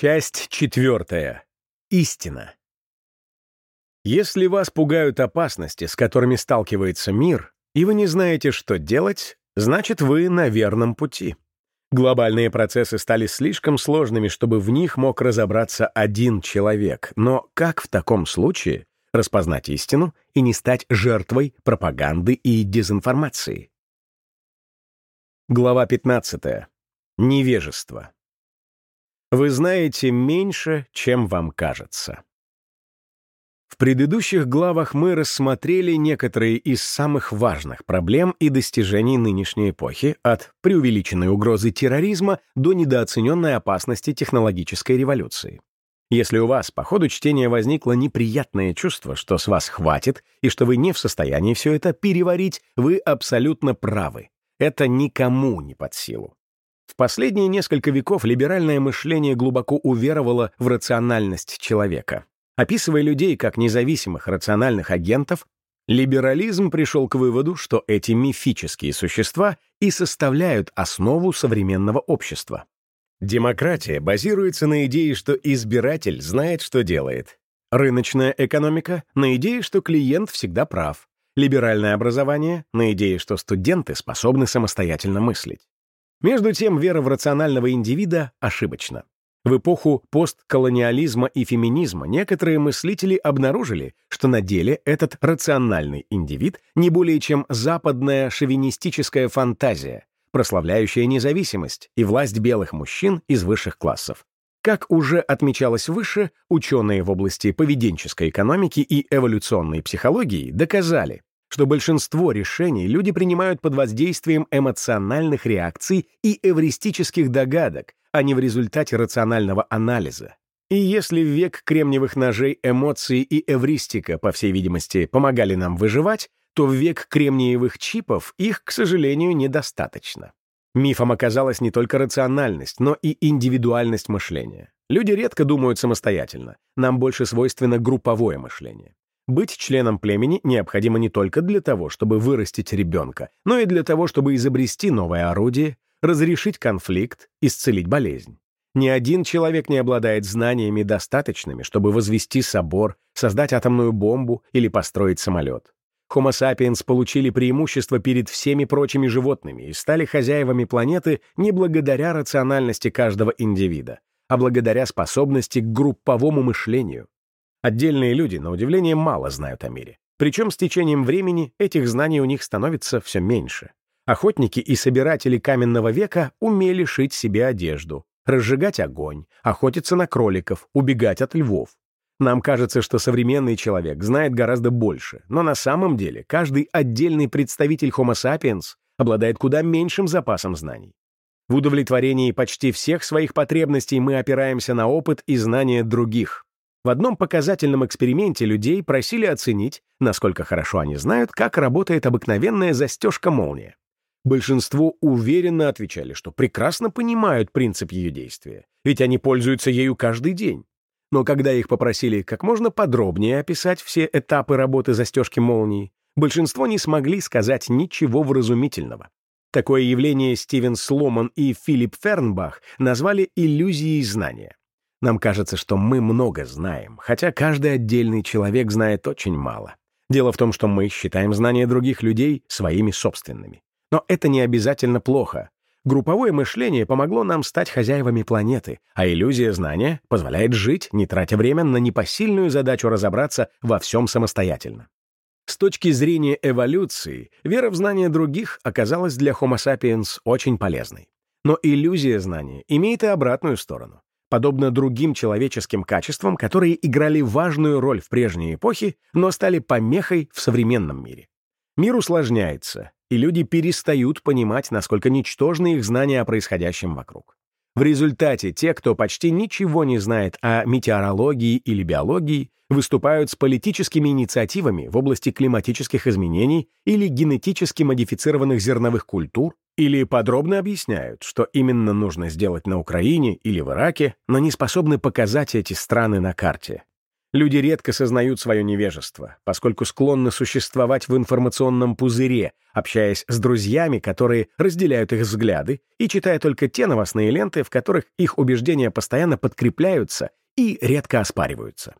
Часть четвертая. Истина. Если вас пугают опасности, с которыми сталкивается мир, и вы не знаете, что делать, значит, вы на верном пути. Глобальные процессы стали слишком сложными, чтобы в них мог разобраться один человек. Но как в таком случае распознать истину и не стать жертвой пропаганды и дезинформации? Глава 15. Невежество. Вы знаете меньше, чем вам кажется. В предыдущих главах мы рассмотрели некоторые из самых важных проблем и достижений нынешней эпохи, от преувеличенной угрозы терроризма до недооцененной опасности технологической революции. Если у вас по ходу чтения возникло неприятное чувство, что с вас хватит и что вы не в состоянии все это переварить, вы абсолютно правы. Это никому не под силу. В последние несколько веков либеральное мышление глубоко уверовало в рациональность человека. Описывая людей как независимых рациональных агентов, либерализм пришел к выводу, что эти мифические существа и составляют основу современного общества. Демократия базируется на идее, что избиратель знает, что делает. Рыночная экономика — на идее, что клиент всегда прав. Либеральное образование — на идее, что студенты способны самостоятельно мыслить. Между тем, вера в рационального индивида ошибочна. В эпоху постколониализма и феминизма некоторые мыслители обнаружили, что на деле этот рациональный индивид не более чем западная шовинистическая фантазия, прославляющая независимость и власть белых мужчин из высших классов. Как уже отмечалось выше, ученые в области поведенческой экономики и эволюционной психологии доказали, что большинство решений люди принимают под воздействием эмоциональных реакций и эвристических догадок, а не в результате рационального анализа. И если в век кремниевых ножей эмоции и эвристика, по всей видимости, помогали нам выживать, то в век кремниевых чипов их, к сожалению, недостаточно. Мифом оказалась не только рациональность, но и индивидуальность мышления. Люди редко думают самостоятельно, нам больше свойственно групповое мышление. Быть членом племени необходимо не только для того, чтобы вырастить ребенка, но и для того, чтобы изобрести новое орудие, разрешить конфликт, исцелить болезнь. Ни один человек не обладает знаниями достаточными, чтобы возвести собор, создать атомную бомбу или построить самолет. Homo sapiens получили преимущество перед всеми прочими животными и стали хозяевами планеты не благодаря рациональности каждого индивида, а благодаря способности к групповому мышлению. Отдельные люди, на удивление, мало знают о мире. Причем с течением времени этих знаний у них становится все меньше. Охотники и собиратели каменного века умели шить себе одежду, разжигать огонь, охотиться на кроликов, убегать от львов. Нам кажется, что современный человек знает гораздо больше, но на самом деле каждый отдельный представитель Homo sapiens обладает куда меньшим запасом знаний. В удовлетворении почти всех своих потребностей мы опираемся на опыт и знания других. В одном показательном эксперименте людей просили оценить, насколько хорошо они знают, как работает обыкновенная застежка-молния. Большинство уверенно отвечали, что прекрасно понимают принцип ее действия, ведь они пользуются ею каждый день. Но когда их попросили как можно подробнее описать все этапы работы застежки молнии, большинство не смогли сказать ничего вразумительного. Такое явление Стивен Сломан и Филипп Фернбах назвали иллюзией знания. Нам кажется, что мы много знаем, хотя каждый отдельный человек знает очень мало. Дело в том, что мы считаем знания других людей своими собственными. Но это не обязательно плохо. Групповое мышление помогло нам стать хозяевами планеты, а иллюзия знания позволяет жить, не тратя время на непосильную задачу разобраться во всем самостоятельно. С точки зрения эволюции, вера в знания других оказалась для Homo sapiens очень полезной. Но иллюзия знания имеет и обратную сторону подобно другим человеческим качествам, которые играли важную роль в прежней эпохе, но стали помехой в современном мире. Мир усложняется, и люди перестают понимать, насколько ничтожны их знания о происходящем вокруг. В результате те, кто почти ничего не знает о метеорологии или биологии, выступают с политическими инициативами в области климатических изменений или генетически модифицированных зерновых культур, или подробно объясняют, что именно нужно сделать на Украине или в Ираке, но не способны показать эти страны на карте. Люди редко сознают свое невежество, поскольку склонны существовать в информационном пузыре, общаясь с друзьями, которые разделяют их взгляды, и читая только те новостные ленты, в которых их убеждения постоянно подкрепляются и редко оспариваются.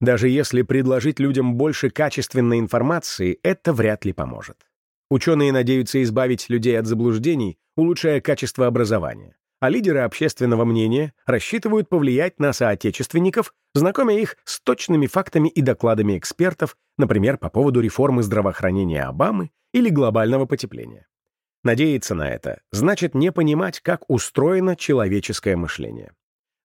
Даже если предложить людям больше качественной информации, это вряд ли поможет. Ученые надеются избавить людей от заблуждений, улучшая качество образования а лидеры общественного мнения рассчитывают повлиять на соотечественников, знакомя их с точными фактами и докладами экспертов, например, по поводу реформы здравоохранения Обамы или глобального потепления. Надеяться на это значит не понимать, как устроено человеческое мышление.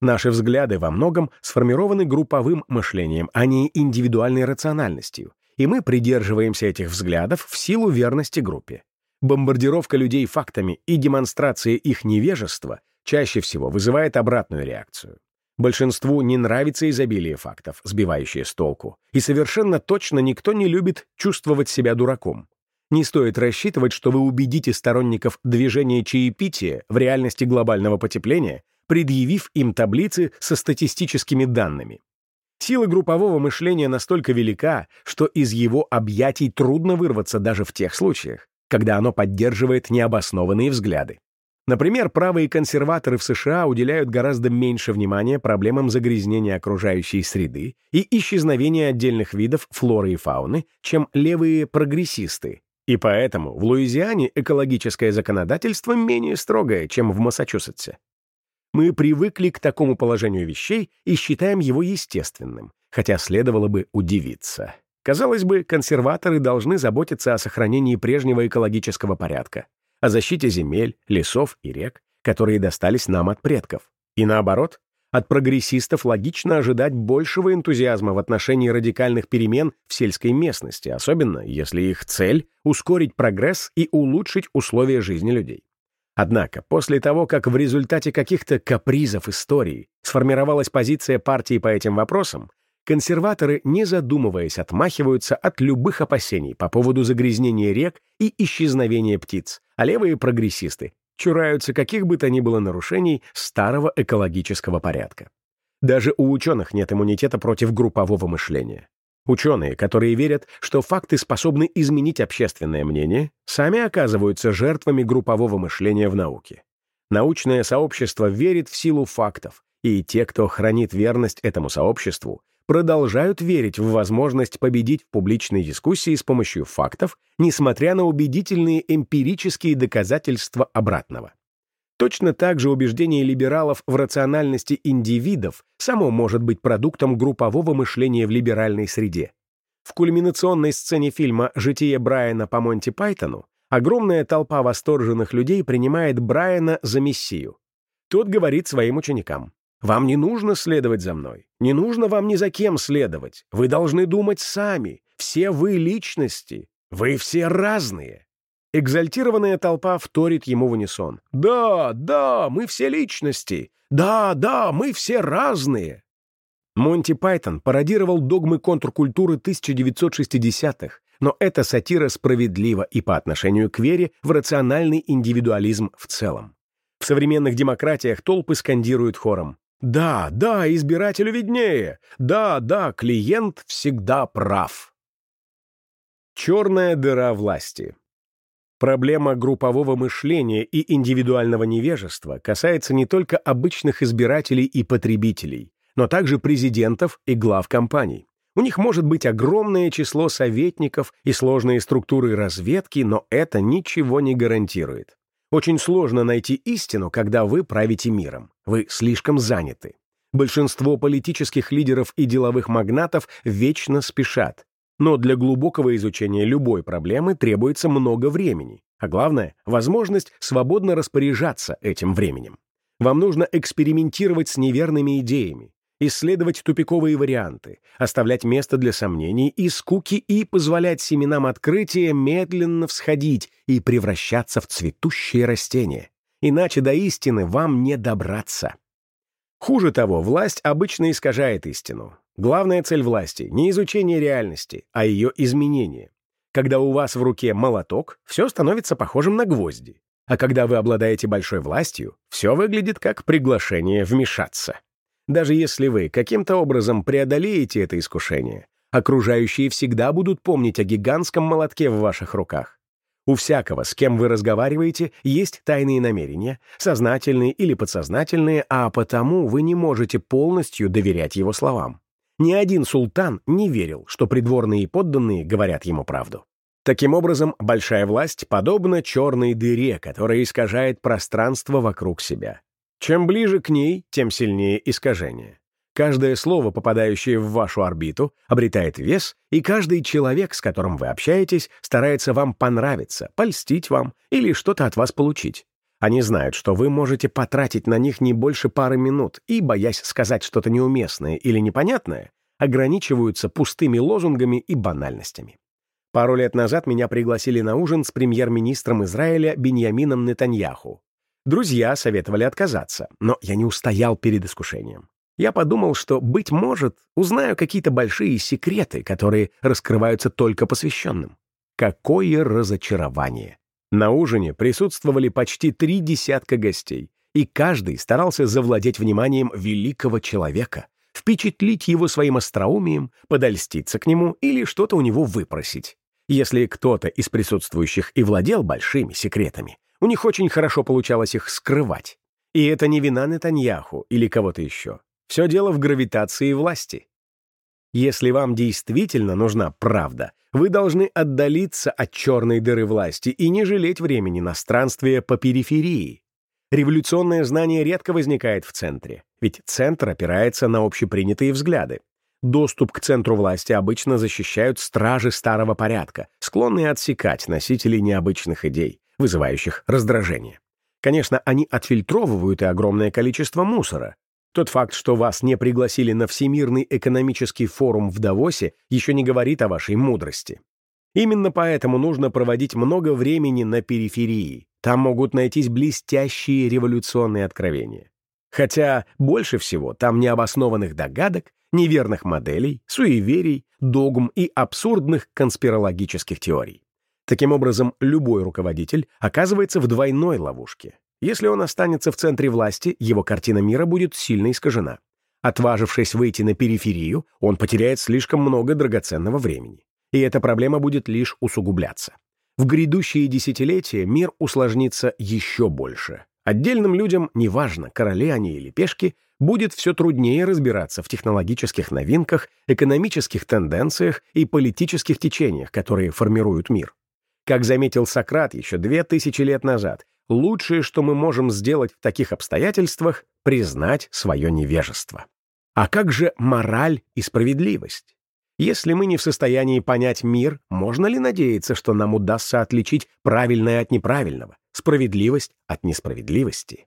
Наши взгляды во многом сформированы групповым мышлением, а не индивидуальной рациональностью, и мы придерживаемся этих взглядов в силу верности группе. Бомбардировка людей фактами и демонстрация их невежества чаще всего вызывает обратную реакцию. Большинству не нравится изобилие фактов, сбивающее с толку, и совершенно точно никто не любит чувствовать себя дураком. Не стоит рассчитывать, что вы убедите сторонников движения чаепития в реальности глобального потепления, предъявив им таблицы со статистическими данными. Сила группового мышления настолько велика, что из его объятий трудно вырваться даже в тех случаях, когда оно поддерживает необоснованные взгляды. Например, правые консерваторы в США уделяют гораздо меньше внимания проблемам загрязнения окружающей среды и исчезновения отдельных видов флоры и фауны, чем левые прогрессисты. И поэтому в Луизиане экологическое законодательство менее строгое, чем в Массачусетсе. Мы привыкли к такому положению вещей и считаем его естественным, хотя следовало бы удивиться. Казалось бы, консерваторы должны заботиться о сохранении прежнего экологического порядка о защите земель, лесов и рек, которые достались нам от предков. И наоборот, от прогрессистов логично ожидать большего энтузиазма в отношении радикальных перемен в сельской местности, особенно если их цель — ускорить прогресс и улучшить условия жизни людей. Однако, после того, как в результате каких-то капризов истории сформировалась позиция партии по этим вопросам, консерваторы, не задумываясь, отмахиваются от любых опасений по поводу загрязнения рек и исчезновения птиц, а левые прогрессисты чураются каких бы то ни было нарушений старого экологического порядка. Даже у ученых нет иммунитета против группового мышления. Ученые, которые верят, что факты способны изменить общественное мнение, сами оказываются жертвами группового мышления в науке. Научное сообщество верит в силу фактов, и те, кто хранит верность этому сообществу, продолжают верить в возможность победить в публичной дискуссии с помощью фактов, несмотря на убедительные эмпирические доказательства обратного. Точно так же убеждение либералов в рациональности индивидов само может быть продуктом группового мышления в либеральной среде. В кульминационной сцене фильма «Житие Брайана по Монти Пайтону» огромная толпа восторженных людей принимает Брайана за мессию. Тот говорит своим ученикам, вам не нужно следовать за мной. Не нужно вам ни за кем следовать. Вы должны думать сами. Все вы личности. Вы все разные. Экзальтированная толпа вторит ему в унисон. «Да, да, мы все личности! Да, да, мы все разные!» Монти Пайтон пародировал догмы контркультуры 1960-х, но эта сатира справедлива и по отношению к вере в рациональный индивидуализм в целом. В современных демократиях толпы скандируют хором да, да, избирателю виднее. Да, да, клиент всегда прав. Черная дыра власти. Проблема группового мышления и индивидуального невежества касается не только обычных избирателей и потребителей, но также президентов и глав компаний. У них может быть огромное число советников и сложные структуры разведки, но это ничего не гарантирует. Очень сложно найти истину, когда вы правите миром. Вы слишком заняты. Большинство политических лидеров и деловых магнатов вечно спешат. Но для глубокого изучения любой проблемы требуется много времени, а главное — возможность свободно распоряжаться этим временем. Вам нужно экспериментировать с неверными идеями, исследовать тупиковые варианты, оставлять место для сомнений и скуки и позволять семенам открытия медленно всходить и превращаться в цветущие растения. Иначе до истины вам не добраться. Хуже того, власть обычно искажает истину. Главная цель власти — не изучение реальности, а ее изменение. Когда у вас в руке молоток, все становится похожим на гвозди. А когда вы обладаете большой властью, все выглядит как приглашение вмешаться. Даже если вы каким-то образом преодолеете это искушение, окружающие всегда будут помнить о гигантском молотке в ваших руках. У всякого, с кем вы разговариваете, есть тайные намерения, сознательные или подсознательные, а потому вы не можете полностью доверять его словам. Ни один султан не верил, что придворные и подданные говорят ему правду. Таким образом, большая власть подобна черной дыре, которая искажает пространство вокруг себя. Чем ближе к ней, тем сильнее искажение. Каждое слово, попадающее в вашу орбиту, обретает вес, и каждый человек, с которым вы общаетесь, старается вам понравиться, польстить вам или что-то от вас получить. Они знают, что вы можете потратить на них не больше пары минут и, боясь сказать что-то неуместное или непонятное, ограничиваются пустыми лозунгами и банальностями. Пару лет назад меня пригласили на ужин с премьер-министром Израиля Беньямином Нетаньяху. Друзья советовали отказаться, но я не устоял перед искушением. Я подумал, что, быть может, узнаю какие-то большие секреты, которые раскрываются только посвященным. Какое разочарование! На ужине присутствовали почти три десятка гостей, и каждый старался завладеть вниманием великого человека, впечатлить его своим остроумием, подольститься к нему или что-то у него выпросить. Если кто-то из присутствующих и владел большими секретами, у них очень хорошо получалось их скрывать. И это не вина Нетаньяху или кого-то еще. Все дело в гравитации власти. Если вам действительно нужна правда, вы должны отдалиться от черной дыры власти и не жалеть времени на странствие по периферии. Революционное знание редко возникает в центре, ведь центр опирается на общепринятые взгляды. Доступ к центру власти обычно защищают стражи старого порядка, склонные отсекать носителей необычных идей, вызывающих раздражение. Конечно, они отфильтровывают и огромное количество мусора. Тот факт, что вас не пригласили на Всемирный экономический форум в Давосе, еще не говорит о вашей мудрости. Именно поэтому нужно проводить много времени на периферии. Там могут найтись блестящие революционные откровения. Хотя больше всего там необоснованных догадок, неверных моделей, суеверий, догм и абсурдных конспирологических теорий. Таким образом, любой руководитель оказывается в двойной ловушке. Если он останется в центре власти, его картина мира будет сильно искажена. Отважившись выйти на периферию, он потеряет слишком много драгоценного времени. И эта проблема будет лишь усугубляться. В грядущие десятилетия мир усложнится еще больше. Отдельным людям, неважно, короли они или пешки, будет все труднее разбираться в технологических новинках, экономических тенденциях и политических течениях, которые формируют мир. Как заметил Сократ еще две тысячи лет назад, лучшее, что мы можем сделать в таких обстоятельствах, признать свое невежество. А как же мораль и справедливость? Если мы не в состоянии понять мир, можно ли надеяться, что нам удастся отличить правильное от неправильного, справедливость от несправедливости?